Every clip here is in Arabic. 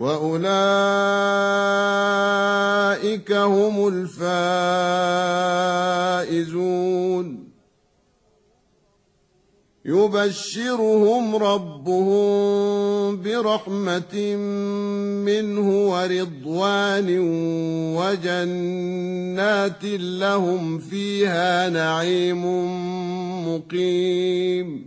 واولئك هم الفائزون يبشرهم ربهم برحمه منه ورضوان وجنات لهم فيها نعيم مقيم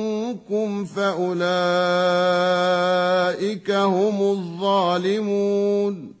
فاولئك هم الظالمون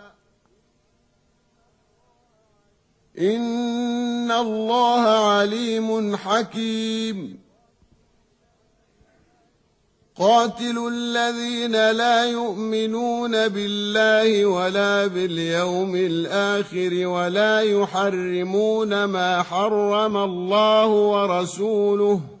ان الله عليم حكيم. قاتلوا الذين لا يؤمنون بالله ولا باليوم الآخر ولا يحرمون ما حرم الله ورسوله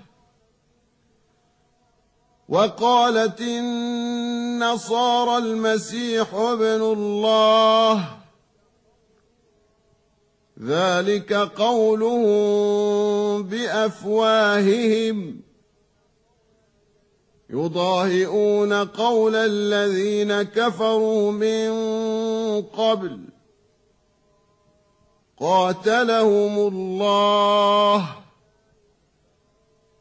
وقالت النصارى المسيح ابن الله. ذلك قولهم بأفواههم. يضاهئون قول الذين كفروا من قبل. قاتلهم الله.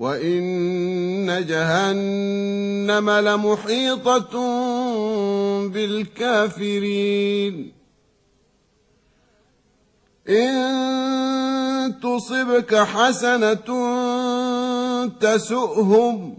وان جهنم لمحيطه بالكافرين إن تصبك حسنة تسؤهم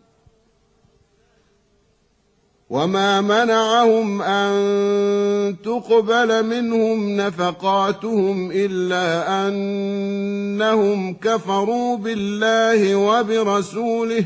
وما منعهم أن تقبل منهم نفقاتهم إلا أنهم كفروا بالله وبرسوله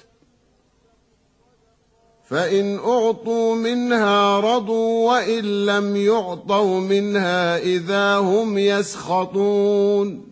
فإن أعطوا منها رضوا وإن لم يعطوا منها إذا هم يسخطون.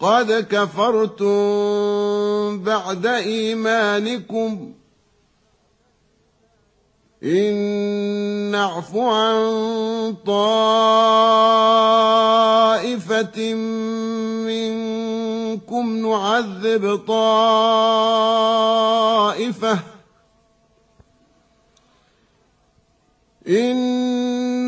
قد كفرتم بعد إيمانكم إن نعف عن طائفة منكم نعذب طائفة إن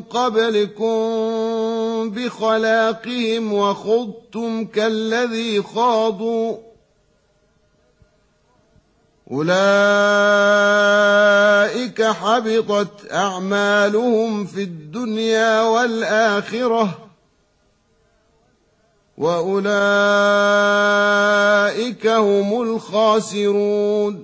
قبلكم بخلاقهم وخضتم كالذي خاضوا أولئك حبطت أعمالهم في الدنيا والآخرة وأولئك هم الخاسرون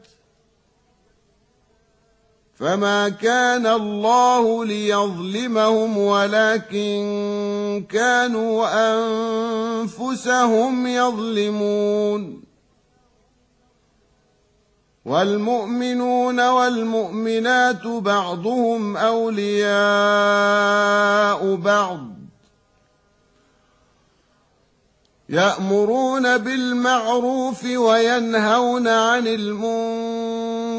فما كان الله ليظلمهم ولكن كانوا أنفسهم يظلمون والمؤمنون والمؤمنات بعضهم أولياء بعض يأمرون بالمعروف وينهون عن المنكر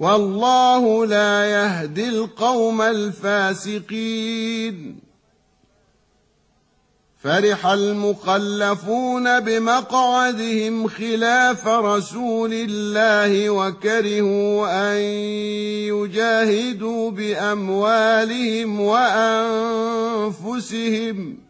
والله لا يهدي القوم الفاسقين. فرح المخلفون بمقعدهم خلاف رسول الله وكرهوا أن يجاهدوا بأموالهم وأنفسهم.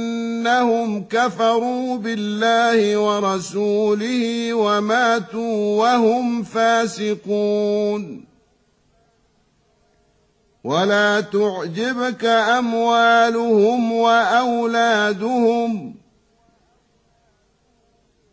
إنهم كفروا بالله ورسوله وماتوا وهم فاسقون. ولا تعجبك أموالهم وأولادهم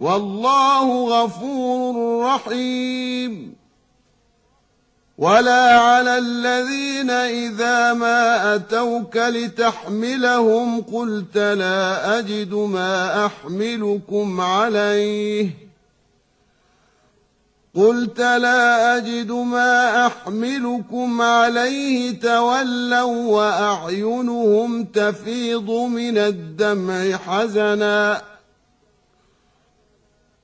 والله غفور رحيم. ولا على الذين إذا ما أتوك لتحملهم قلت لا أجد ما أحملكم عليه. قلت لا أجد ما أحملكم عليه. تولوا وأعينهم تفيض من الدمع حزناً.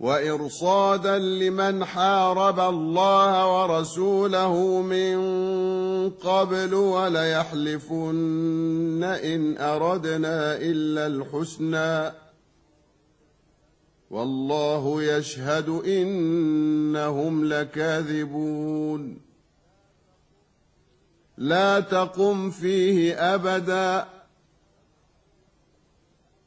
وإرصادا لمن حارب الله ورسوله من قبل وليحلفن إن أردنا إلا الحسنى. والله يشهد إنهم لكاذبون. لا تقم فيه أبدا.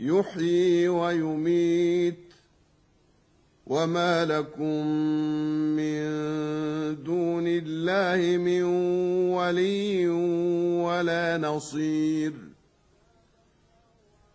يحيي ويميت. وما لكم من دون الله من ولي ولا نصير.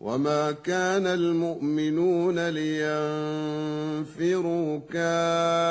وما كان المؤمنون لينفروا كافه